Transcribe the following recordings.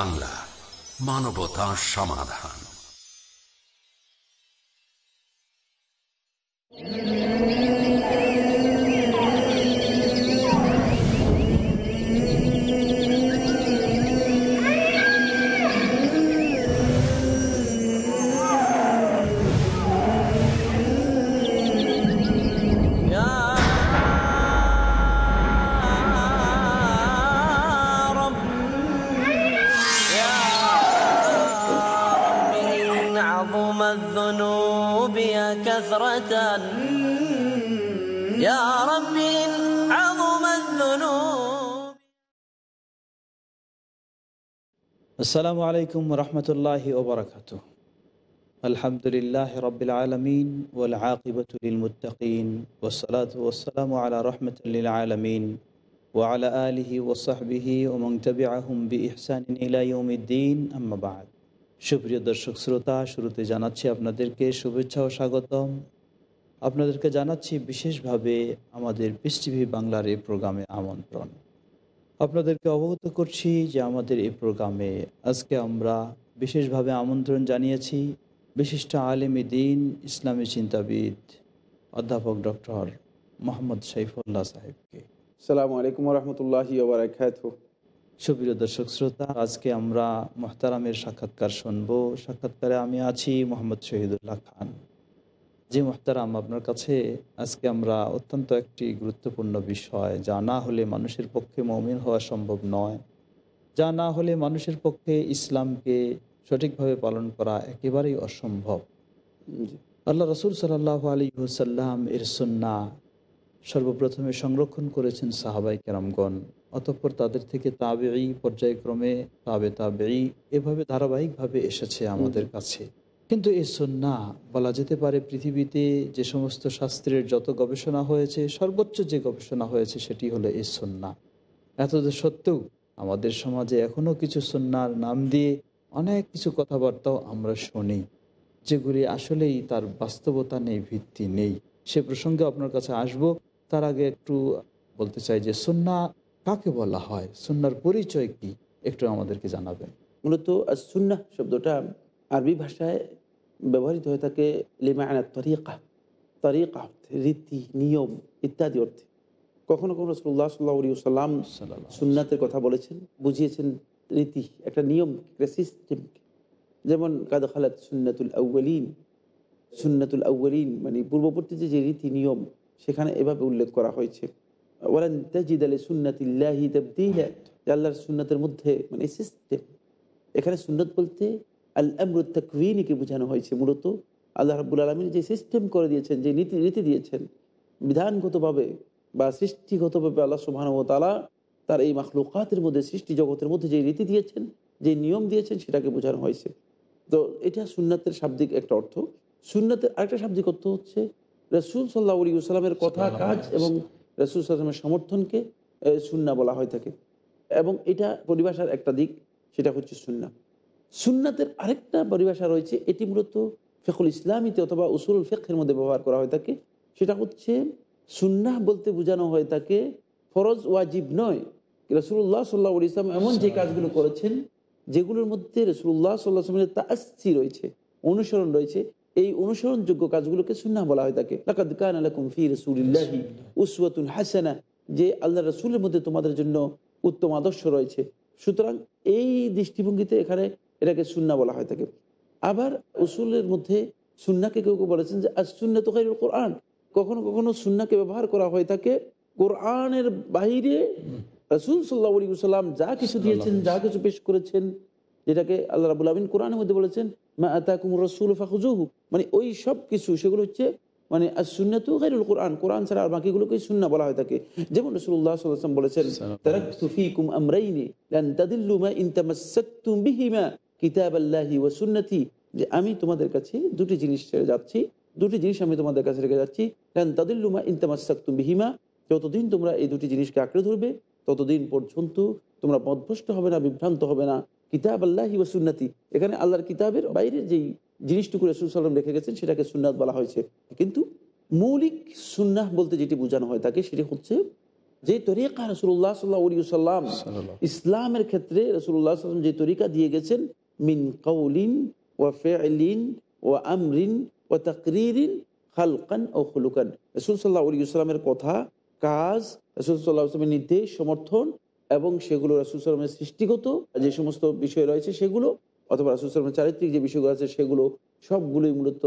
বাংলা মানবতা সমাধান। আসসালামু আলাইকুম রহমতুল্লাহ ওবরাকাত আলহামদুলিল্লাহ রবিল আলমিন ওয়াল আকিবতুল ওসলাত ওসালাম আলা রহমতুল্লিল আলমিন ওয়ালা আলিহি ওসাহবিহি ওমং তবি আহম বি ইলাইউমিদ্দিন আম্মাবাদ সুপ্রিয় দর্শক শ্রোতা, শুরুতে জানাচ্ছি আপনাদেরকে শুভেচ্ছা ও স্বাগতম। আপনাদেরকে জানাচ্ছি বিশেষভাবে আমাদের পিস বাংলার এই প্রোগ্রামে আমন্ত্রণ। আপনাদেরকে অবগত করছি যে আমাদের এই প্রোগ্রামে আজকে আমরা বিশেষভাবে আমন্ত্রণ জানিয়েছি বিশিষ্ট আলেমী দিন ইসলামী চিন্তাবিদ অধ্যাপক ডক্টর মোহাম্মদ সাইফুল্লাহ সাহেবকে। সালামু আলাইকুম রহমতুল্লাহি সুপ্রিয় দর্শক শ্রোতা আজকে আমরা মোহতারামের সাক্ষাৎকার শুনব। সাক্ষাৎকারে আমি আছি মোহাম্মদ শহীদুল্লাহ খান। জি মোহতারাম আপনার কাছে আজকে আমরা অত্যন্ত একটি গুরুত্বপূর্ণ বিষয়। যা না হলে মানুষের পক্ষে মমিন হওয়া সম্ভব নয়। যা না হলে মানুষের পক্ষে ইসলামকে সঠিকভাবে পালন করা একেবারেই অসম্ভব। আল্লাহ রসুল সাল্লাহ আলী হুসাল্লাম এর সন্না সর্বপ্রথমে সংরক্ষণ করেছেন সাহাবাই কেরামগণ। অতঃপর তাদের থেকে তাবেই পর্যায়ক্রমে তাবে তাবেই এভাবে ধারাবাহিকভাবে এসেছে আমাদের কাছে। কিন্তু এই সন্না বলা যেতে পারে পৃথিবীতে যে সমস্ত শাস্ত্রের যত গবেষণা হয়েছে, সর্বোচ্চ যে গবেষণা হয়েছে সেটি হলো এই সন্না। এত সত্ত্বেও আমাদের সমাজে এখনও কিছু সন্ন্যার নাম দিয়ে অনেক কিছু কথাবার্তাও আমরা শুনি, যেগুলি আসলেই তার বাস্তবতা নেই, ভিত্তি নেই। সে প্রসঙ্গে আপনার কাছে আসব। তার আগে একটু বলতে চাই যে সন্না কাকে বলা হয়? সন্ন্যার পরিচয় কি? একটু আমাদেরকে জানাবেন। মূলত সুন্না শব্দটা আরবি ভাষায় ব্যবহৃত হয়ে থাকে লিমায়না তরিকা তরিকা রীতি নিয়ম ইত্যাদি অর্থে। কখনো কখনো রসুল্লাহ সাল্লাহ সাল্লাম সুন্নাতের কথা বলেছেন বুঝিয়েছেন রীতি একটা নিয়ম একটা সিস্টেম যেমন কাদ খালাত সুন্নাতুল আউ্বালিন সুন্নাতুল আউ্বালিন মানে পূর্ববর্তী যে রীতি নিয়ম সেখানে এভাবে উল্লেখ করা হয়েছে। ওয়ালান তাজিদ আলী সুন্নাতিল্লাহি তাবদিলা আল্লাহর সুন্নাতের মধ্যে মানে সিস্টেম এখানে সুন্নত বলতে আল আমরুদ তাকভিনীকে বোঝানো হয়েছে মূলত। আল্লাহ রাবুল আলমিন যে সিস্টেম করে দিয়েছেন যে নীতি রীতি দিয়েছেন বিধানগতভাবে বা সৃষ্টিগতভাবে আল্লাহ সুবাহ তালা তার এই মাখলুকাতের মধ্যে সৃষ্টি জগতের মধ্যে যে রীতি দিয়েছেন যে নিয়ম দিয়েছেন সেটাকে বোঝানো হয়েছে। তো এটা সুন্নাতের শাব্দিক একটা অর্থ। সুন্নাতের আরেকটা শাব্দিক অর্থ হচ্ছে রসুল সাল্লাহ আলী সাল্লামের কথা কাজ এবং রসুল সাল্লামের সমর্থনকে সুন্না বলা হয়ে থাকে এবং এটা পরিভাষার একটা দিক সেটা হচ্ছে সুন্না সুন্নাতের আরেকটা পরিভাষা রয়েছে, এটি মূলত ফেকুল ইসলামীতে অথবা উসুল ফেকের মধ্যে ব্যবহার করা হয়ে থাকে সেটা হচ্ছে সুন্নাহ বলতে বোঝানো হয়ে থাকে ফরজ ওয়াজিব নয়। রসুল্লাহ সাল্লাহ ইসলাম এমন যে কাজগুলো করেছেন, যেগুলোর মধ্যে রসুল্লাহ সাল্লাহ আসলামের তাস্তি রয়েছে, অনুসরণ রয়েছে, এই অনুসরণযোগ্য কাজগুলোকে সুন্নাহ বলা হয়ে থাকে লাকাদ কান আলাকুম ফি রাসূলিল্লাহি উসওয়াতুন হাসানা, যে আল্লাহ রসুলের মধ্যে তোমাদের জন্য উত্তম আদর্শ রয়েছে। সুতরাং এই দৃষ্টিভঙ্গিতে এখানে এটাকে সুন্না বলা হয়ে থাকে আবার উসুলের মধ্যে সুন্নাকে কেউ কেউ বলেছেন যে আজ সুন্না তো খাইরুল কোরআন। কখনো কখনো সুন্নাকে ব্যবহার করা হয়ে থাকে কোরআনের বাইরে রসুল সাল্লাহ আলী সাল্লাম যা কিছু দিয়েছেন যা কিছু পেশ করেছেন যেটাকে আল্লাহ রাবুল আমিন কোরআনের মধ্যে বলেছেন মা আতাকুম রসুল ফাখুজুহু মানে ওই সব কিছু সেগুলো হচ্ছে মানে আর সুন্নাতু গাইরুল কোরআন। কোরআন ছাড়া আর বাকিগুলোকে সুন্না বলা হয়ে থাকে যেমন রসুল্লাহ সাল্লাম বলেছেন আমরাইনি লান বিহিমা কিতাবাল্লাহি ওয়া সুন্নতি যে আমি তোমাদের কাছে দুটি জিনিস ছেড়ে যাচ্ছি দুটি জিনিস আমি তোমাদের কাছে রেখে যাচ্ছি লান তাদিল্লু মা ইন তামাসসাকতুম বিহিমা যতদিন তোমরা এই দুটি জিনিসকে আঁকড়ে ধরবে ততদিন পর্যন্ত তোমরা পদভ্রষ্ট হবে না বিভ্রান্ত হবে না। কিতাব আল্লাহি ও সুন্নাতি এখানে আল্লাহর কিতাবের বাইরে যেই জিনিসটুকু রসুল সাল্লাম রেখে গেছেন সেটাকে সুন্নাত বলা হয়েছে। কিন্তু মৌলিক সুন্নাহ বলতে যেটি বোঝানো হয় তাকে সেটি হচ্ছে যে তরিকা রসুল্লাহ সাল্লাহ সাল্লাম ইসলামের ক্ষেত্রে রসুল্লাহ সাল্লাম যে তরিকা দিয়ে গেছেন মিন কৌলিন ও ফেলিন ও আমরিন ও তকরিরিন খালকান ও খুলুকান রসুল সাল্লাহ ইসলামের কথা, কাজ রসুল সাল্লাহ আসলামের নির্দেশ, সমর্থন এবং সেগুলো রসুল সাল্লামের সৃষ্টিগত যে সমস্ত বিষয় রয়েছে সেগুলো অথবা রসুল সাল্লামের চারিত্রিক যে বিষয়গুলো আছে সেগুলো সবগুলোই মূলত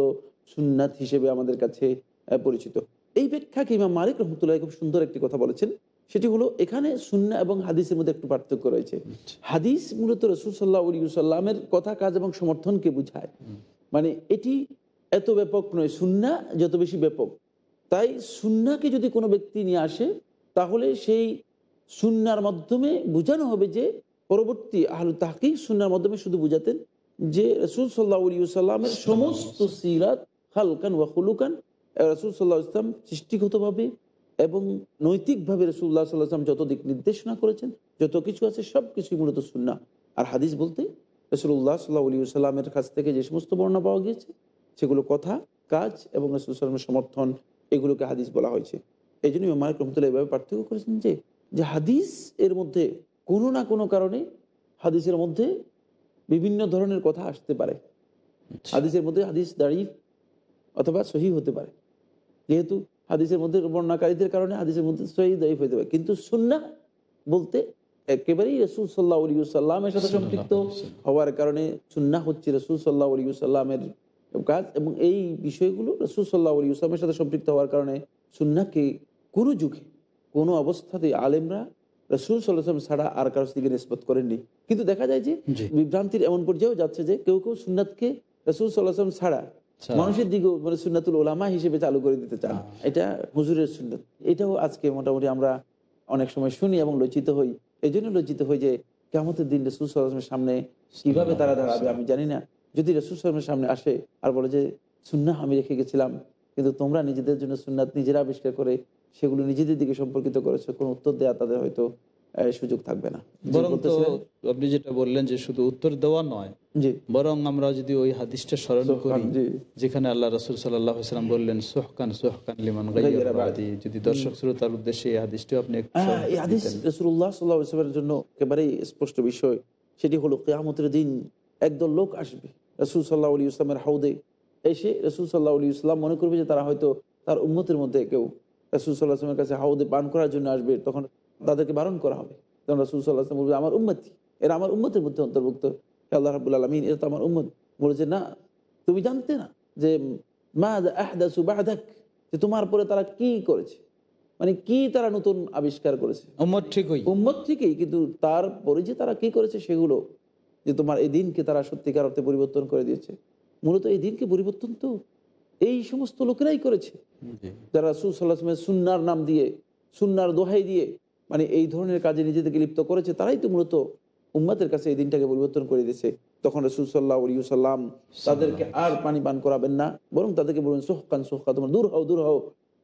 সুন্নাত হিসেবে আমাদের কাছে পরিচিত। এই ব্যাখ্যাকে ইমাম মালিক রহমতুল্লাহ খুব সুন্দর একটি কথা বলেছেন। সেটি হলো এখানে সুন্না এবং হাদিসের মধ্যে একটু পার্থক্য রয়েছে। হাদিস মূলত রসুল সাল্লাহ সাল্লামের কথা কাজ এবং সমর্থনকে বোঝায়। মানে এটি এত ব্যাপক নয় সুন্না যত বেশি ব্যাপক। তাই সুন্নাকে যদি কোনো ব্যক্তি নিয়ে আসে তাহলে সেই সুন্নার মাধ্যমে বোঝানো হবে যে পরবর্তী আহলু তাহকিক সুন্নার মাধ্যমে শুধু বুঝাতেন যে রসুল সাল্লাহ সাল্লামের সমস্ত সিরাত খালকান ওয়া খুলুকান রসুল সাল্লাহ ইসলাম সৃষ্টিগতভাবে এবং নৈতিকভাবে রসুল্লাহ সাল্লাহ আসলাম যত দিক নির্দেশনা করেছেন যত কিছু আছে সব কিছুই মূলত সুন্না আর হাদিস বলতে রসুল্লাহ সাল্লাহ আলী সাল্লামের কাছ থেকে যে সমস্ত বর্ণনা পাওয়া গিয়েছে সেগুলো কথা কাজ এবং রসুল সাল্লামের সমর্থন এগুলোকে হাদিস বলা হয়েছে। এই জন্য মালিক রহমতুল্লাহ এভাবে পার্থক্য করেছেন যে যে হাদিস এর মধ্যে কোনো না কোনো কারণে হাদিসের মধ্যে বিভিন্ন ধরনের কথা আসতে পারে। হাদিসের মধ্যে হাদিস দাঁড়িয়ে অথবা সহি হতে পারে। যেহেতু হাদিসের মধ্যে বর্ণাকারীদের কারণে হাদিসের মধ্যে সহি দায়ীফ হতে পারে। কিন্তু সুন্না বলতে একেবারেই রসুল সাল্লাহ আলী সাল্লামের সাথে সম্পৃক্ত হওয়ার কারণে সুন্না হচ্ছে রসুল সাল্লাহ আলী সাল্লামের কাজ এবং এই বিষয়গুলো রসুল সাল্লাহ আলী সাল্লামের সাথে সম্পৃক্ত হওয়ার কারণে সুন্নাকে কোনো যুগে কোনো অবস্থাতে আলেমরা রসুল সাল্লাম ছাড়া আর কারোর দিকে নিষ্পত করেননি। কিন্তু দেখা যায় যে বিভ্রান্তির এমন পর্যায়েও যাচ্ছে যে কেউ কেউ সুন্নাতকে রসুল সাল্লাম ছাড়া। মানুষের দিকেও মানে সুন্নাতুল ওলামা হিসেবে চালু করে দিতে চান। এটা হুজুরের সুন্নত। এটাও আজকে মোটামুটি আমরা অনেক সময় শুনি এবং লজ্জিত হই। এই জন্য লজ্জিত হই যে কেমতের দিন রসুল সাল্লামের সামনে কীভাবে তারা দাঁড়াবে আমি জানি না। যদি রসুল সাল্লামের সামনে আসে আর বলে যে সুন্না আমি রেখে গেছিলাম কিন্তু তোমরা নিজেদের জন্য সুন্নাত নিজেরা আবিষ্কার করে সেগুলো নিজেদের দিকে সম্পর্কিত করেছ কোনো উত্তর দেওয়া তাদের হয়তো সুযোগ থাকবে না। বরং তো আপনি যেটা বললেন যে শুধু উত্তর দেওয়া নয় বরং আমরা যদি ওই হাদিসটা স্মরণ করি যেখানে আল্লাহ রসুল সাল্লাম বললেন সোহকান সোহকান লিমান। যদি দর্শক শ্রোতার উদ্দেশ্যে এই হাদিসটিও আপনি এই হাদিস রসুল্লাহ সাল্লাহ ইসলামের জন্য একেবারেই স্পষ্ট বিষয়। সেটি হলো কেয়ামতের দিন একদল লোক আসবে রসুল সাল্লাহ আলী ইসলামের হাউদে। এসে রসুল সাল্লাহ আলী ইসলাম মনে করবে যে তারা হয়তো তার উম্মতের মধ্যে কেউ রসুল সাল্লাহ আসলামের কাছে হাউদে পান করার জন্য আসবে। তখন তাদেরকে বারণ করা হবে। তখন রসুল সাল্লাহ বলবে আমার উম্মতি। এরা আমার উম্মতের মধ্যে অন্তর্ভুক্ত। আল্লাহ রাবুল আলমিন এরা তো আমার উম্মত। বলেছে না তুমি জানতে না যে মা আহদাসু বাহাদাক যে তোমার পরে তারা কি করেছে? মানে কি তারা নতুন আবিষ্কার করেছে? উম্মত ঠিকই। উম্মত ঠিকই কিন্তু তারপরে যে তারা কি করেছে সেগুলো যে তোমার এই দিনকে তারা সত্যিকার অর্থে পরিবর্তন করে দিয়েছে। মূলত এই দিনকে পরিবর্তন তো এই সমস্ত লোকেরাই করেছে। যারা সুসাল্লাহামের সুন্নার নাম দিয়ে সুন্নার দোহাই দিয়ে মানে এই ধরনের কাজে নিজেদেরকে লিপ্ত করেছে তারাই তো মূলত উম্মাতের কাছে এই দিনটাকে পরিবর্তন করে দিয়েছে। তখন রসুল সাল্লাহ সাল্লাম তাদেরকে আর পানি পান করাবেন না বরং তাদেরকে বলবেন সোহকান সোহকা তোমার দূর হও দূর হও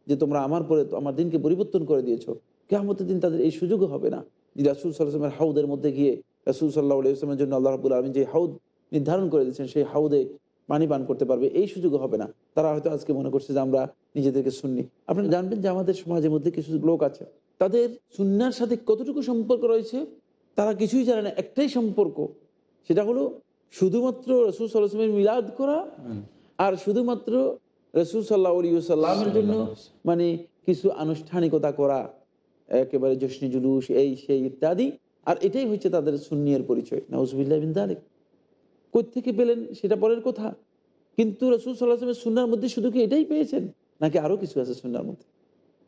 যে তোমরা আমার পরে আমার দিনকে পরিবর্তন করে দিয়েছ। কেমতের দিন তাদের এই সুযোগও হবে না। যে রাসুল সাল্লাহামের হাউদের মধ্যে গিয়ে রাসুল সাল্লাহ ইসলামের জন্য আল্লাহ রাবুল আলমিন যে হাউদ নির্ধারণ করে দিয়েছেন সেই হাউদে পানি পান করতে পারবে এই সুযোগও হবে না। তারা হয়তো আজকে মনে করছে যে আমরা নিজেদেরকে শুননি আপনারা জানবেন যে আমাদের সমাজের মধ্যে কিছু লোক আছে তাদের সুন্নার সাথে কতটুকু সম্পর্ক রয়েছে তারা কিছুই জানে না। একটাই সম্পর্ক সেটা হলো শুধুমাত্র রসুল সাল্লাহামের মিলাদ করা আর শুধুমাত্র রসুল সাল্লাহ সাল্লামের জন্য মানে কিছু আনুষ্ঠানিকতা করা একেবারে জশ্নি জুলুস এই সেই ইত্যাদি। আর এটাই হচ্ছে তাদের সুন্নিয়ের পরিচয়। নাউজবিল্লাহ বিন দালেক। কোথেকে পেলেন সেটা পরের কথা। কিন্তু রসুল সাল্লাহামের সুন্নার মধ্যে শুধু কি এটাই পেয়েছেন নাকি আরও কিছু আছে সুন্নার মধ্যে?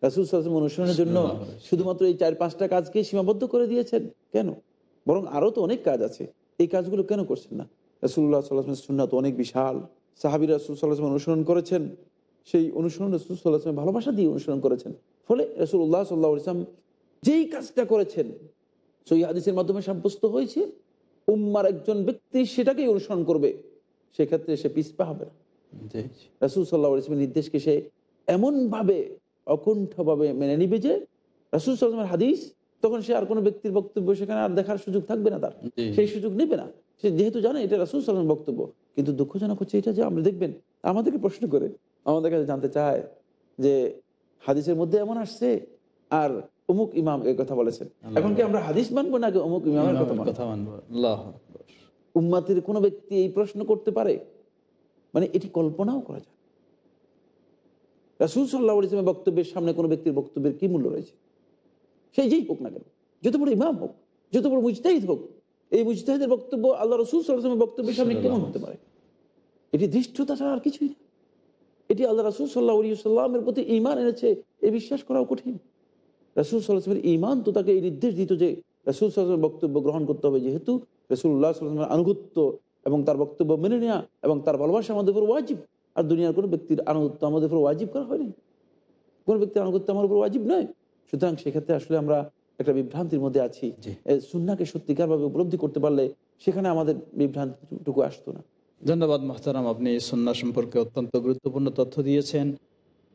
রাসুল সাল্লাহাম অনুসরণের জন্য শুধুমাত্র এই চার পাঁচটা কাজকে সীমাবদ্ধ করে দিয়েছেন? কেন? বরং আরও তো অনেক কাজ আছে। এই কাজগুলো কেন করছেন না? রসুল্লাহ সাল্লাহামের সুন্না তো অনেক বিশাল। সাহাবি রসুল সাল্লাহাম অনুসরণ করেছেন। সেই অনুসরণ রসুল সাল্লাহামের ভালোবাসা দিয়ে অনুসরণ করেছেন। ফলে রসুল্লাহ সাল্লাহ ইসলাম যেই কাজটা করেছেন সই হাদিসের মাধ্যমে সাব্যস্ত হয়েছে উম্মার একজন ব্যক্তি সেটাকেই অনুসরণ করবে। সেক্ষেত্রে সে পিসপা হবে না। রাসুল সাল্লাহ ইসলামের নির্দেশকে সে এমনভাবে অকুণ্ঠভাবে মেনে নিবে যে রাসুল সাল্লামের হাদিস তখন সে আর কোনো ব্যক্তির বক্তব্য সেখানে আর দেখার সুযোগ থাকবে না তার। সেই সুযোগ নেবে না। সে যেহেতু জানে এটা রাসুল সাল্লামের বক্তব্য কিন্তু দুঃখজনক হচ্ছে এটা যে আমরা দেখবেন আমাদেরকে প্রশ্ন করে আমাদের কাছে জানতে চায় যে হাদিসের মধ্যে এমন আসছে আর অমুক ইমাম এই কথা বলেছেন এখন কি আমরা হাদিস মানবো না আগে অমুক ইমামের? কথা মানবো? উম্মাতের কোনো ব্যক্তি এই প্রশ্ন করতে পারে? মানে এটি কল্পনাও করা যায় রাসুল সাল্লাহ ইসলামের বক্তব্যের সামনে কোনো ব্যক্তির বক্তব্যের কী মূল্য রয়েছে? সেই যেই হোক না কেন, যত বড় ইমাম হোক, যত বড় মুজতাহিদ হোক, এই মুজতাহিদের বক্তব্য আল্লাহ রসুল সাল্লাহামের বক্তব্যের সামনে কেমন হতে পারে? এটি ধৃষ্টতা ছাড়া আর কিছুই না। এটি আল্লাহ রাসুল সাল্লাহ সাল্লামের প্রতি ইমান এনেছে, এ বিশ্বাস করাও কঠিন। রাসুল সাল্লাহামের ইমান তো তাকে এই নির্দেশ দিত যে রাসুল সাল্লামের বক্তব্য গ্রহণ করতে হবে যেহেতু রসুল্লাহ সাল্লামের আনুগত্য এবং তার বক্তব্য মেনে নেওয়া এবং তার ভালোবাসা আমাদের উপর ওয়াজিব। আর দুনিয়ার কোনো ব্যক্তির আনুগত্য আমাদের উপর ওয়াজিব করা হয়নি। কোনো ব্যক্তির আনুগত্য আমার উপর ওয়াজিব নয়। সুতরাং সেক্ষেত্রে আসলে আমরা একটা বিভ্রান্তির মধ্যে আছি। সুন্নাকে সত্যিকারভাবে উপলব্ধি করতে পারলে সেখানে আমাদের বিভ্রান্তিটুকু আসতো না। ধন্যবাদ মাহতারাম আপনি সুন্না সম্পর্কে অত্যন্ত গুরুত্বপূর্ণ তথ্য দিয়েছেন।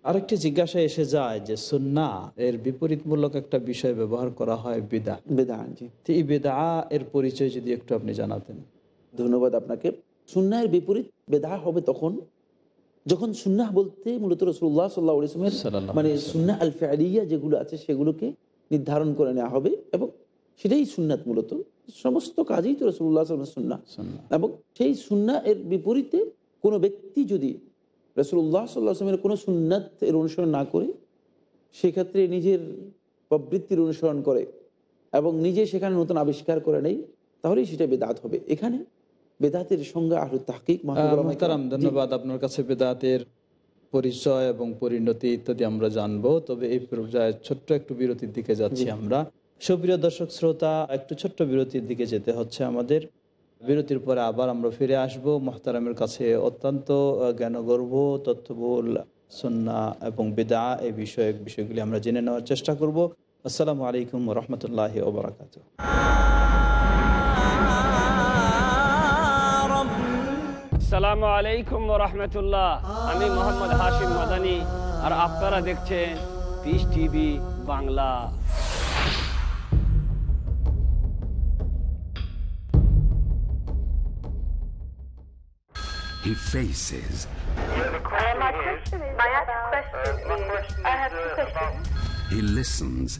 আরেকটি জিজ্ঞাসা এসে যায় যে সুন্না এর বিপরীতমূলক একটা বিষয় ব্যবহার করা হয় বিদা বেদান জি। এই বেদা এর পরিচয় যদি একটু আপনি জানাতেন। ধন্যবাদ আপনাকে। সুন্নাহের বিপরীত বেদা হবে তখন যখন সুন্নাহ বলতে মূলত রসুল্লাহ সাল্লাহ ইসলামের মানে সুন্না আল ফেয়ারিয়া যেগুলো আছে সেগুলোকে নির্ধারণ করে নেওয়া হবে এবং সেটাই সুন্নাত মূলত। সমস্ত কাজেই তো রসুল্লাহ সুন্না সুন্না এবং সেই সুন্না এর বিপরীতে কোনো ব্যক্তি যদি রসুল্লাহ সাল্লাহ আসলামের কোনো সুন্নাত এর অনুসরণ না করে সেক্ষেত্রে নিজের প্রবৃত্তির অনুসরণ করে এবং নিজে সেখানে নতুন আবিষ্কার করে নেই তাহলেই সেটা বেদাত হবে। এখানে বেদাতের সংজ্ঞা আহ তাহকিক ধন্যবাদ আপনার কাছে বেদাতের পরিচয় এবং পরিণতি ইত্যাদি আমরা জানব। তবে এই পর্যায়ে ছোট্ট একটু বিরতির দিকে যাচ্ছি আমরা। সুপ্রিয় দর্শক শ্রোতা একটু ছোট্ট বিরতির দিকে যেতে হচ্ছে আমাদের। বিরতির পরে আবার আমরা ফিরে আসব। মোহতারামের কাছে অত্যন্ত জ্ঞানগর্ভ তথ্যবহুল সন্না এবং বেদা এই বিষয়ক বিষয়গুলি আমরা জেনে নেওয়ার চেষ্টা করব। আসসালামু আলাইকুম রহমতুল্লাহ ওবরাকাত সালামু আলাইকুম রহমতুল্লাহ আমি মোহাম্মদ হাশিম মাদানি আর আপনারা দেখছেন peace TV Bangla He faces, My question is, my question is, I have two questions. he listens,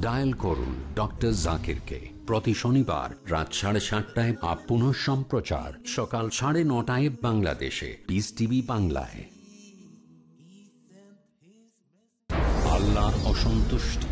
Dial করুন ডক্টর জাকিরকে প্রতি শনিবার রাত সাড়ে সাতটায় আপ পুনঃ সম্প্রচার সকাল সাড়ে নটায় বাংলাদেশে। পিস টিভি বাংলায়। আল্লাহ অসন্তুষ্টি।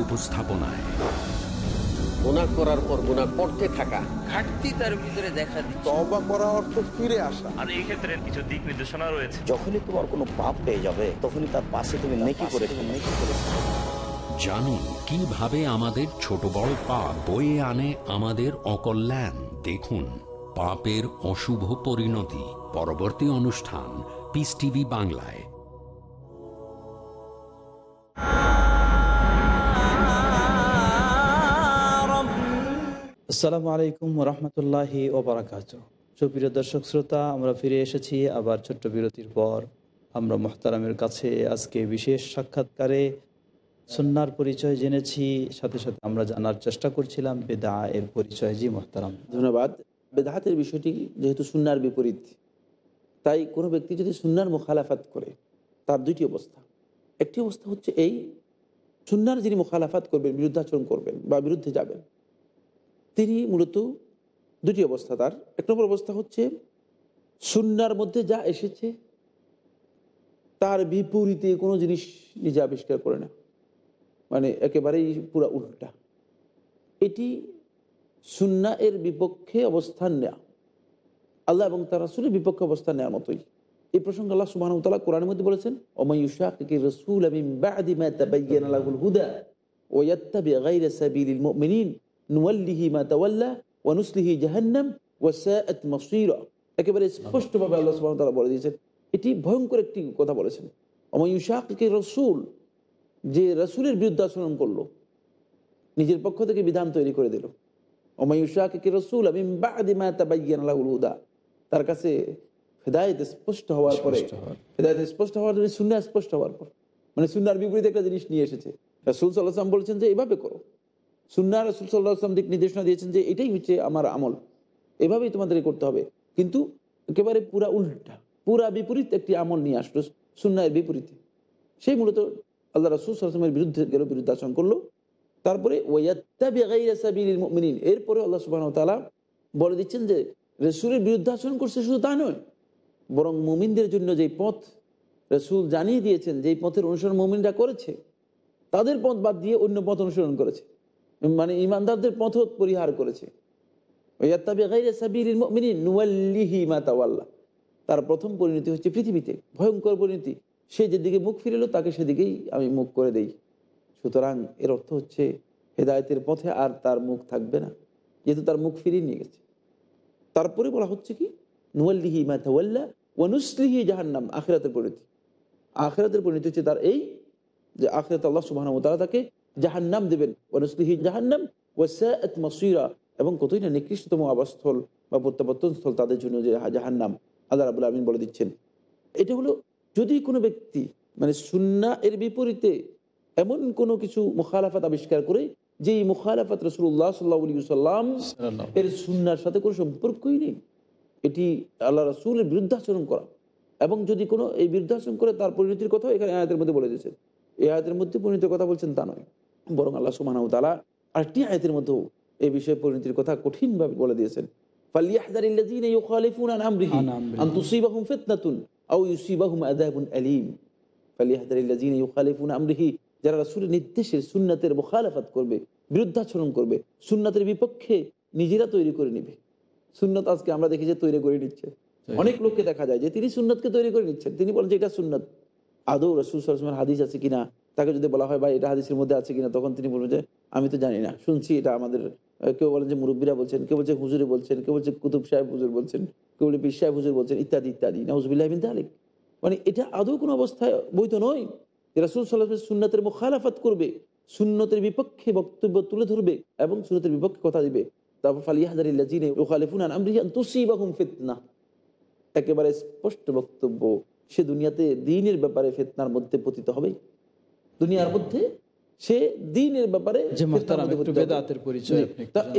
উপস্থাপনায়। গুণা করার পর গুণা করতে থাকা। ঘাটতি তার ভিতরে দেখা দিচ্ছে। তবা করা অর্থ ফিরে আসা। আর এই ক্ষেত্রে কিছু দিক নির্দেশনা রয়েছে। যখনই তোমার কোনো পাপ পেয়ে যাবে তখনই তার পাশে তুমি নেকি করে নেকি করে জানুন কীভাবে আমাদের ছোট বড় পাপ বয়ে আনে আমাদের অকল্যাণ। দেখুন পাপের অশুভ পরিণতি। পরবর্তী অনুষ্ঠান পিস টিভি বাংলায়। আসসালামু আলাইকুম রহমতুল্লাহি ওবরাকাত সুপ্রিয় দর্শক শ্রোতা, আমরা ফিরে এসেছি আবার ছোট্ট বিরতির পর। আমরা মোহতারামের কাছে আজকে বিশেষ সাক্ষাৎকারে সন্ন্যার পরিচয় জেনেছি, সাথে সাথে আমরা জানার চেষ্টা করছিলাম বেদা এর পরিচয়। জি মোহতারাম। ধন্যবাদ। বেদাহাতের বিষয়টি যেহেতু সুন্নার বিপরীত, তাই কোনো ব্যক্তি যদি সুন্নার মুখালাফাত করে, তার দুইটি অবস্থা। একটি অবস্থা হচ্ছে এই, সুন্নার যিনি মুখালাফাত করবেন, বিরুদ্ধাচরণ করবেন বা বিরুদ্ধে যাবেন তিনি মূলত দুটি অবস্থা তার। এক নম্বর অবস্থা হচ্ছে, সুন্নার মধ্যে যা এসেছে, তার বিপরীতে কোনো জিনিস নিজে আবিষ্কার করে না। মানে একেবারেই পুরো উল্টা। এটি সুন্না এর বিপক্ষে অবস্থান নেয়া। আল্লাহ এবং তার রাসুলের বিপক্ষে অবস্থান নেওয়ার মতোই। এই প্রসঙ্গে আল্লাহ সুবাহ তালা কোরআনের মধ্যে বলেছেন ওমায়ুশাকি রসুল হুদা নুওয়াল্লিহি মা তাওয়াল্লা জাহান্নাম একেবারে স্পষ্টভাবে আল্লাহ সুবহানাহু তাআলা বলে দিয়েছেন এটি ভয়ঙ্কর একটি কথা বলেছেন। ওমায়ুশাকি রসুল যে রসুলের বিরুদ্ধে আচরণ করল নিজের পক্ষ থেকে বিধান তৈরি করে দিল। ওমায়ুশাকি রসুল আমি বাদি তাবাইয়ান আলাহুল হুদা তার কাছে হেদায়ত স্পষ্ট হওয়ার পরে হেদায়ত স্পষ্ট হওয়ার জন্য শূন্য স্পষ্ট হওয়ার পর মানে সুন্নার বিপরীতে একটা জিনিস নিয়ে এসেছে। রাসুল সাল্লাহাম বলছেন যে এভাবে করো। সুন্না রসুল সাল্লাহাম দিক নির্দেশনা দিয়েছেন যে এটাই হচ্ছে আমার আমল। এভাবেই তোমাদেরকে করতে হবে। কিন্তু একেবারে পুরা উল্টা, পুরা বিপরীত একটি আমল নিয়ে আসলো সুন্নায়ের বিপরীতে। সেই মূলত আল্লাহ রসুল সাল্লামের বিরুদ্ধে গেল বিরুদ্ধে আচরণ করল। তারপরে এরপরে আল্লাহ সুবাহ তালা বলে দিচ্ছেন যে রসুলের বিরুদ্ধে আচরণ করছে শুধু তা নয়, বরং মুমিনদের জন্য যে পথ রসুল জানিয়ে দিয়েছেন যে পথের অনুসরণ মুমিনরা করেছে, তাদের পথ বাদ দিয়ে অন্য পথ অনুসরণ করেছে। মানে ইমানদারদের পথ পরিহার করেছে। তার প্রথম পরিণতি হচ্ছে পৃথিবীতে, ভয়ঙ্কর পরিণতি। সে যেদিকে মুখ ফিরেলো, তাকে সেদিকেই আমি মুখ করে দেই। সুতরাং এর অর্থ হচ্ছে হেদায়তের পথে আর তার মুখ থাকবে না, যেহেতু তার মুখ ফিরিয়ে নিয়ে গেছে। তারপরে বলা হচ্ছে কি? নুয়াল্লিহি মাথাওয়াল্লা ওয়ানুসলিহি জাহান্নাম, আখেরাতের পরিণতি। আখেরাতের পরিণতি হচ্ছে তার এই যে আখেরাত আল্লাহ সুবাহ তাকে জাহান্নাম দেবেন। ওয়ানুসলিহি জাহান্নাম ওয়াসাত মাসিরা এবং কতই না নিকৃষ্টতম আবাসস্থল বা প্রত্যাবর্তন স্থল তাদের জন্য যে জাহান্নাম আল্লাহ রাবুল আমিন বলে দিচ্ছেন। এটা হলো যদি কোনো ব্যক্তি মানে সুন্না এর বিপরীতে এমন কোনো কিছু মুখালাফাত আবিষ্কার করে যে এই মুখালাফাত রসুল্লাহ সাল্লাহ সাল্লাম এর সুন্নার সাথে কোনো সম্পর্কই নেই। এটি আল্লাহ রসুলের বিরুদ্ধাচরণ করা। এবং যদি কোনো এই বিরুদ্ধাচরণ করে তার পরিণতির কথা এখানে আয়াতের মধ্যে বলে দিয়েছেন এই আয়াতের মধ্যে পরিণতির কথা বলছেন তা নয়। বরং আল্লাহ সুমানাউ তালা আরেকটি আয়াতের মধ্যেও এই বিষয়ে পরিণতির কথা কঠিনভাবে বলে দিয়েছেন। যারা রাসূলের নির্দেশের সুন্নাতের মুখালাফাত করবে বিরুদ্ধাচরণ করবে সুন্নাতের বিপক্ষে নিজেরা তৈরি করে নিবে। সুন্নত আজকে আমরা দেখি যে তৈরি করে নিচ্ছে। অনেক লোককে দেখা যায় যে তিনি সুন্নতকে তৈরি করে নিচ্ছেন। তিনি বলেন যে এটা সুন্নত। আদৌ রসুল হাদিস আছে কিনা? তাকে যদি বলা হয় বা এটা হাদিসের মধ্যে আছে কিনা? তখন তিনি বলবেন যে, আমি তো জানি না। শুনছি এটা আমাদের কেউ বলেন যে মুরব্বীরা বলছেন, কেউ বলছে হুজুরে বলছেন, কেউ বলছে কুতুব সাহেব হুজুর বলছেন, কেউ বলে পীর সাহেব হুজুর বলছেন, ইত্যাদি ইত্যাদি। নাউজবিল্লাহ বিন তালিক মানে এটা আদৌ কোনো অবস্থায় বৈধ নয় রাসুল সাল্লামের সুন্নতের মুখালাফাত করবে, সুন্নতের বিপক্ষে বক্তব্য তুলে ধরবে এবং সুন্নতের বিপক্ষে কথা দিবে। তারপর ফালিয়াহাদারিল্লা জিনে ওখালিফুন আমরিয়ান তুসিবাহুম ফিতনা। একেবারে স্পষ্ট বক্তব্য। সে দুনিয়াতে দিনের ব্যাপারে ফেতনার মধ্যে পতিত হবে দুনিয়ার মধ্যে সে দিনের ব্যাপারে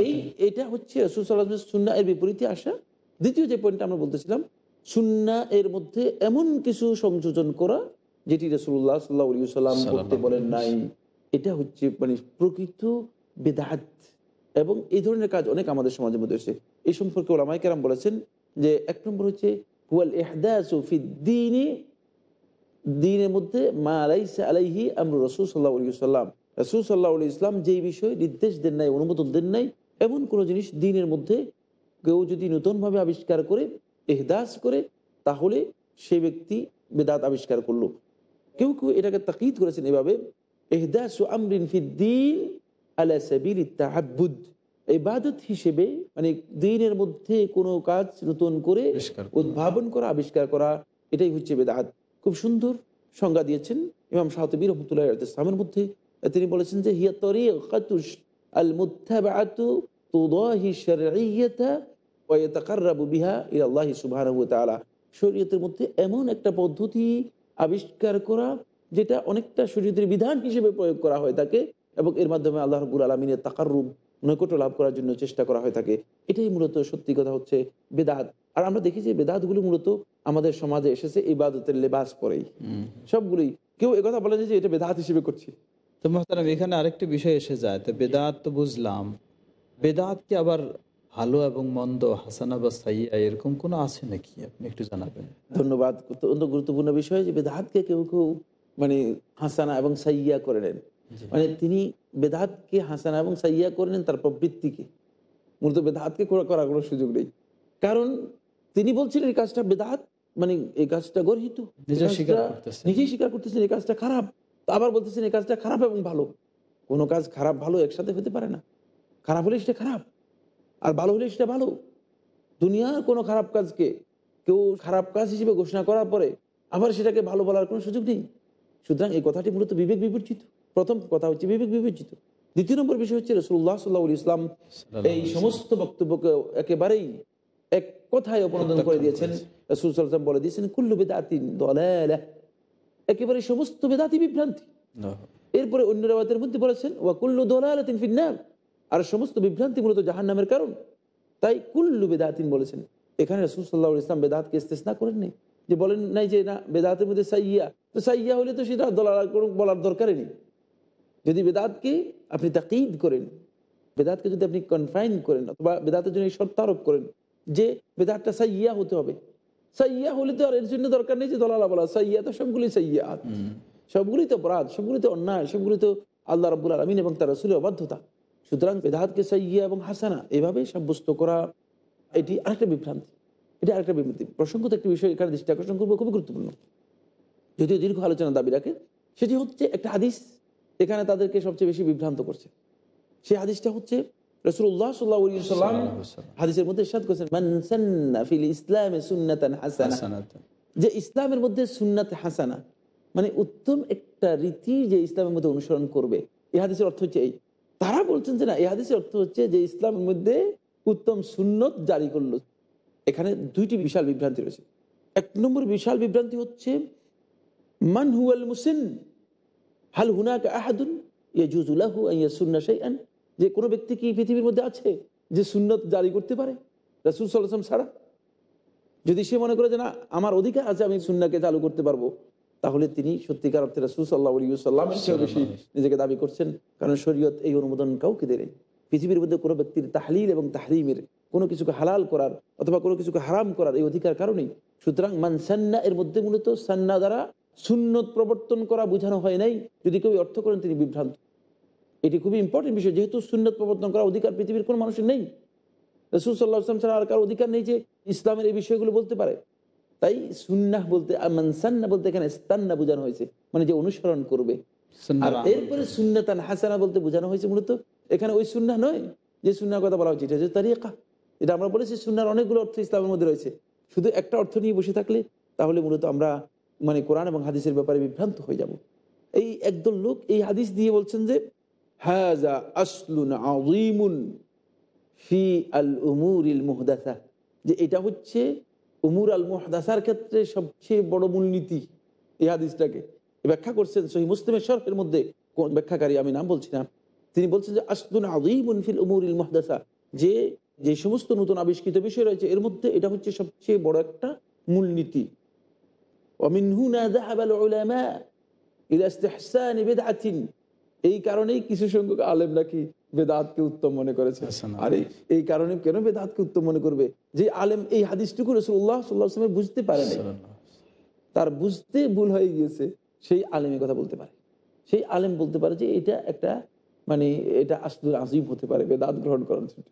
এই এটা হচ্ছে সুন্না এর বিপরীতে আসা। দ্বিতীয় যে পয়েন্টটা আমরা বলতেছিলাম সুন্না এর মধ্যে এমন কিছু সংযোজন করা যেটি রসুল্লাহ সাল্লাহ সাল্লাম করতে বলেন নাই। এটা হচ্ছে মানে প্রকৃত বেদাত। এবং এই ধরনের কাজ অনেক আমাদের সমাজের মধ্যে এসে এই সম্পর্কে ওলামাই কেরাম বলেছেন যে এক নম্বর হচ্ছে হুয়াল দিনের মধ্যে মা আলাইসা আলাইহি আমরু রসুল সাল্লাহ সাল্লাম রসুল সাল্লাহ ইসলাম যেই বিষয়ে নির্দেশ দেন নাই অনুমোদন দেন নাই এমন কোনো জিনিস দিনের মধ্যে কেউ যদি নতুনভাবে আবিষ্কার করে এহদাস করে তাহলে সে ব্যক্তি বেদাত আবিষ্কার করল। কেউ কেউ এটাকে তাকিদ করেছেন এভাবে এহদাস ও আমরিন ফিদ্দিন আলা তাহাবুদ ইবাদত হিসেবে মানে দিনের মধ্যে কোনো কাজ নতুন করে। উদ্ভাবন করা আবিষ্কার করা এটাই হচ্ছে বেদাত। খুব সুন্দর সংজ্ঞা দিয়েছেন ইমাম শাহতবী রহমতুল্লাহ ইসলামের মধ্যে। তিনি বলেছেন যে, হিয়া ইলা আল্লাহ সুবহানাহু ওয়া শরীয়তের মধ্যে এমন একটা পদ্ধতি আবিষ্কার করা, যেটা অনেকটা শরীয়তের বিধান হিসেবে প্রয়োগ করা হয় থাকে এবং এর মাধ্যমে আল্লাহ রবুল আলমিনের তাকাররুব নৈকট্য লাভ করার জন্য চেষ্টা করা হয়ে থাকে। এটাই মূলত সত্যি কথা হচ্ছে, বেদাত। আর আমরা দেখি যে বেদাতগুলো মূলত আমাদের সমাজে এসেছে ইবাদতের লেবাস পরেই। সবগুলোই। কেউ একথা বলে যে এটা বেদাত হিসেবে করছি। তো মহতারাম এখানে আরেকটি বিষয় এসে যায়। তো বেদাত তো বুঝলাম। বেদাত কি আবার ভালো এবং মন্দ হাসানা বা সাইয়া এরকম কোনো আছে নাকি? আপনি একটু জানাবেন। ধন্যবাদ। অত্যন্ত গুরুত্বপূর্ণ বিষয় যে বেদাতকে কেউ কেউ মানে হাসানা এবং সাইয়া করে নেন। মানে তিনি বেদাতকে হাসানা এবং সাইয়া করে নেন তার প্রবৃত্তিকে। মূলত বেদাতকে করা করার কোনো সুযোগ নেই। কারণ তিনি বলছিলেন এই কাজটা বেদাত মানে এই কাজটা গর্হিত। নিজেই স্বীকার করতেছেন এই কাজটা খারাপ। আবার বলতেছেন এই কাজটা খারাপ এবং ভালো। কোনো কাজ খারাপ ভালো একসাথে হতে পারে না। খারাপ হলে সেটা খারাপ আর ভালো হলে সেটা ভালো। দুনিয়ার কোনো খারাপ কাজকে কেউ খারাপ কাজ হিসেবে ঘোষণা করার পরে আবার সেটাকে ভালো বলার কোনো সুযোগ নেই। সুতরাং এই কথাটি মূলত বিবেক বিবর্জিত প্রথম কথা হচ্ছে বিবেক বিবর্জিত দ্বিতীয় নম্বর বিষয় হচ্ছে রসুল্লাহ সাল্লাহ ইসলাম এই সমস্ত বক্তব্যকে একেবারেই এক কথায় অপনোদন করে দিয়েছেন রসুল বলে দিয়েছেন কুল্লু বেদাতিন দলালা। একেবারে সমস্ত বেদাতি বিভ্রান্তি। এরপরে অন্য রেওয়াতের মধ্যে বলেছেন ওয়া কুল্লু দলালাতিন ফিন্নার। আর সমস্ত বিভ্রান্তি মূলত জাহান্নামের কারণ। তাই কুল্লু বেদাতিন বলেছেন। এখানে রসুল সাল্লাহ ইসলাম বেদাতকে ইস্তেসনা করেন নেই। যে বলেন নাই যে না বেদাতের মধ্যে সাইয়া তো সাইয়া হলে তো সেটা দলাল কোনো বলার দরকারই নেই। যদি বেদাতকে আপনি তাকিদ করেন বেদাতকে যদি আপনি কনফাইন করেন অথবা বেদাতের জন্য শর্ত আরোপ করেন যে বেদাতটা সাইয়া হতে হবে। সাইয়া হলে তো আর এর জন্য দরকার নেই যে দলালা বলা সাইয়া তো সবগুলি সাইয়া সবগুলি তো অপরাধ সবগুলি তো অন্যায় সবগুলি তো আল্লাহ রাবুল আলমিন এবং তার রসুলের অবাধ্যতা। সুতরাং বেদাতকে সাইয়া এবং হাসানা এভাবে সাব্যস্ত করা এটি আরেকটা বিভ্রান্তি। এটি আরেকটা বিভ্রান্তি। প্রসঙ্গত একটি বিষয় এখানে দৃষ্টি আকর্ষণ করব খুবই গুরুত্বপূর্ণ। যদিও দীর্ঘ আলোচনা দাবি রাখে সেটি হচ্ছে একটা হাদিস এখানে তাদেরকে সবচেয়ে বেশি বিভ্রান্ত করছে। সেই হাদিসটা হচ্ছে রসুল্লাহ সাল্লাম হাদিসের মধ্যে ইরশাদ করেছেন মান ইসলামে সুন্নাতান হাসানা। যে ইসলামের মধ্যে সুন্নাত হাসানা মানে উত্তম একটা রীতি যে ইসলামের মধ্যে অনুসরণ করবে। এই হাদিসের অর্থ হচ্ছে এই। তারা বলছেন যে না এই হাদিসের অর্থ হচ্ছে যে ইসলামের মধ্যে উত্তম সুন্নত জারি করল। এখানে দুইটি বিশাল বিভ্রান্তি রয়েছে। এক নম্বর বিশাল বিভ্রান্তি হচ্ছে মান হুয়াল মুসিন? হাল হুনাক আহাদুন? ইয়াজুজুলাহু আইয়াসুন্না শাইআন? যে কোনো ব্যক্তি কি পৃথিবীর মধ্যে আছে যে সুন্নত জারি করতে পারে? রাসূল আলাইহি ছাড়া? যদি সে মনে করে যে না আমার অধিকার আছে আমি সুন্নাকে চালু করতে পারব তাহলে তিনি সত্যিকার অর্থে রাসূল সাল্লামের চেয়েও বেশি নিজেকে দাবি করছেন। কারণ শরীয়ত এই অনুমোদন কাউকে দেয় পৃথিবীর মধ্যে কোনো ব্যক্তির তাহলিল এবং তাহরিমের কোনো কিছুকে হালাল করার অথবা কোনো কিছুকে হারাম করার এই অধিকার কারণেই। সুতরাং মানসান্না এর মধ্যে মূলত সান্না দ্বারা সুন্নত প্রবর্তন করা বোঝানো হয় নাই। যদি কেউ অর্থ করেন তিনি বিভ্রান্ত। এটি খুবই ইম্পর্টেন্ট বিষয় যেহেতু সুন্নত প্রবর্তন করার অধিকার পৃথিবীর কোনো মানুষের নেই। রসুল সাল্লাহ আসলাম ছাড়া আর কারও অধিকার নেই যে ইসলামের এই বিষয়গুলো বলতে পারে। তাই সুন্নাহ বলতে মানসান্না বলতে এখানে স্তান্না বোঝানো হয়েছে মানে যে অনুসরণ করবে। আর এরপরে সুন্নাতান হাসানা বলতে বোঝানো হয়েছে মূলত এখানে ওই সুন্নাহ নয় যে সুন্নার কথা বলা হচ্ছে এটা হচ্ছে তারিকা। এটা আমরা বলেছি সুন্নার অনেকগুলো অর্থ ইসলামের মধ্যে রয়েছে। শুধু একটা অর্থ নিয়ে বসে থাকলে তাহলে মূলত আমরা মানে কোরআন এবং হাদিসের ব্যাপারে বিভ্রান্ত হয়ে যাব। এই একদল লোক এই হাদিস দিয়ে বলছেন যে হাজা আসলুন আজিমুন ফি আল উমুর ইল মোহদাসা যে এটা হচ্ছে উমুর আল মোহদাসার ক্ষেত্রে সবচেয়ে বড় মূলনীতি এই হাদিসটাকে। ব্যাখ্যা করছেন সহি মুসলিমের শরফের মধ্যে কোন ব্যাখ্যাকারী, আমি নাম বলছি না। তিনি বলছেন যে, আসলুন আজিমুন ফিল উমুর ইল মোহদাসা যে যে সমস্ত নতুন আবিষ্কৃত বিষয় রয়েছে, এর মধ্যে এটা হচ্ছে সবচেয়ে বড় একটা মূলনীতি। অমিনহু না ইলা ইস্তেহসান বেদাতিন এই কারণেই কিছু সংখ্যক আলেম নাকি বেদাতকে উত্তম মনে করেছে। আর এই- কারণে কেন বেদাতকে উত্তম মনে করবে? যে আলেম এই হাদিসটুকু রসুল্লাহ সাল্লাহ আসলামের বুঝতে পারে না তার বুঝতে ভুল হয়ে গিয়েছে সেই আলেমের কথা বলতে পারে। সেই আলেম বলতে পারে যে এটা একটা মানে এটা আসলুল আজিম হতে পারে বেদাত গ্রহণ করার জন্য।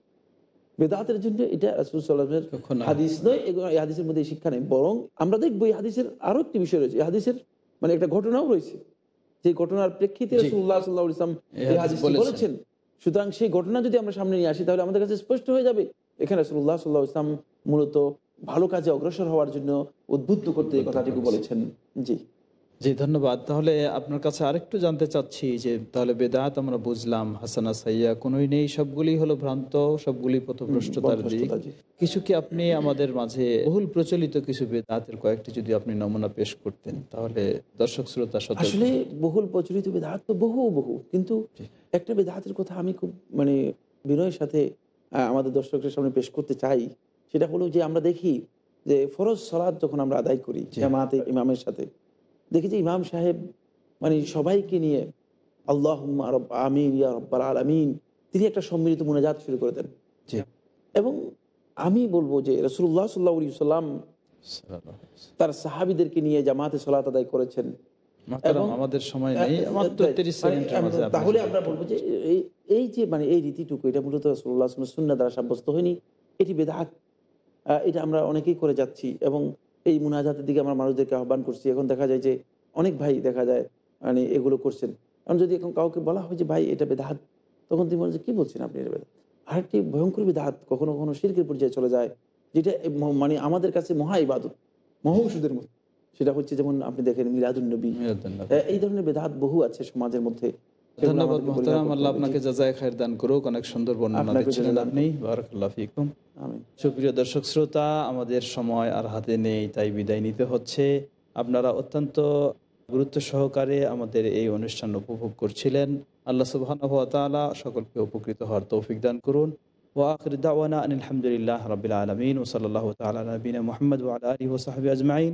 বেদাতের জন্য এটা রাসূল সাল্লাল্লাহু আলাইহি ওয়াসাল্লামের হাদিস নয় এগুলো এই হাদিসের মধ্যে শিক্ষা নেই। বরং আমরা দেখব এই হাদিসের আরও একটি বিষয় রয়েছে। এই হাদিসের মানে একটা ঘটনাও রয়েছে। যে ঘটনার প্রেক্ষিতে বলেছেন। সুতরাং সেই ঘটনা যদি আমরা সামনে নিয়ে আসি তাহলে আমাদের কাছে স্পষ্ট হয়ে যাবে এখানে রসুল্লাহ সাল্লাহ ইসলাম মূলত ভালো কাজে অগ্রসর হওয়ার জন্য উদ্বুদ্ধ করতে এই কথাটুকু বলেছেন। জি। জি ধন্যবাদ। তাহলে আপনার কাছে আরেকটু জানতে চাচ্ছি যে তাহলে বেদাত আমরা বুঝলাম হাসানা সাইয়া কোনোই নেই সবগুলি হলো ভ্রান্ত সবগুলি পথভ্রষ্টতার দিক। কিছু কি আপনি আমাদের মাঝে বহুল প্রচলিত কিছু বেদাতের কয়েকটি যদি আপনি নমুনা পেশ করতেন তাহলে দর্শক শ্রোতা আসলে বহুল প্রচলিত বেদাত তো বহু বহু কিন্তু একটা বেদাতের কথা আমি খুব মানে বিনয়ের সাথে আমাদের দর্শকদের সামনে পেশ করতে চাই সেটা হলো যে আমরা দেখি যে ফরজ সলাদ যখন আমরা আদায় করি জামাতে ইমামের সাথে দেখি যে ইমাম সাহেব মানে সবাইকে নিয়ে আল্লাহ আমিন ইয়া রব্বাল আলামিন তিনি একটা সম্মিলিত মোনাজাত শুরু করে দেন। এবং আমি বলব যে রসুল্লাহ সাল্লাহ সাল্লাম তার সাহাবিদেরকে নিয়ে জামাতে সলাত আদায় করেছেন। আমাদের সময় নেই মাত্র তাই- 30 সেকেন্ডের আমরা- মাঝে আপনি তাহলে আমরা বলব যে এই এই যে মানে এই রীতিটুকু এটা মূলত রসুল্লাহ সুন্না দ্বারা সাব্যস্ত হয়নি। এটি বেদাহাত এটা আমরা অনেকেই করে যাচ্ছি এবং এই মুনাজাতের দিকে আমরা মানুষদেরকে আহ্বান করছি। এখন দেখা যায় যে অনেক ভাই দেখা যায় মানে এগুলো করছেন। এখন যদি এখন কাউকে বলা হয় যে ভাই এটা বেদাহাত তখন তিনি বলেন যে কী বলছেন আপনি এটা বেদাত? আরেকটি ভয়ঙ্কর বেদাহাত কখনো কখনো শিল্পের পর্যায়ে চলে যায় যেটা মানে আমাদের কাছে মহা ইবাদত মহৌষুদের মতো। সেটা হচ্ছে যেমন আপনি দেখেন মিলাদুল নবী। এই ধরনের বেদাহাত বহু আছে সমাজের মধ্যে। ধন্যবাদ মোহতারাম আল্লাহ আপনাকে যাজায় খায়ের দান করুক অনেক সুন্দর বর্ণনা দিচ্ছিলেন আপনি। বারাকাল্লাহ ফিকুম। সুপ্রিয় দর্শক শ্রোতা আমাদের সময় আর হাতে নেই তাই বিদায় নিতে হচ্ছে। আপনারা অত্যন্ত গুরুত্ব সহকারে আমাদের এই অনুষ্ঠান উপভোগ করছিলেন। আল্লাহ তাআলা সকলকে উপকৃত হওয়ার তৌফিক দান করুন। ওয়াখির দাওয়ানা আনিল হামদুলিল্লাহ রাব্বিল আলামিন। নবিনা মুহাম্মদ আলা আজমাইন।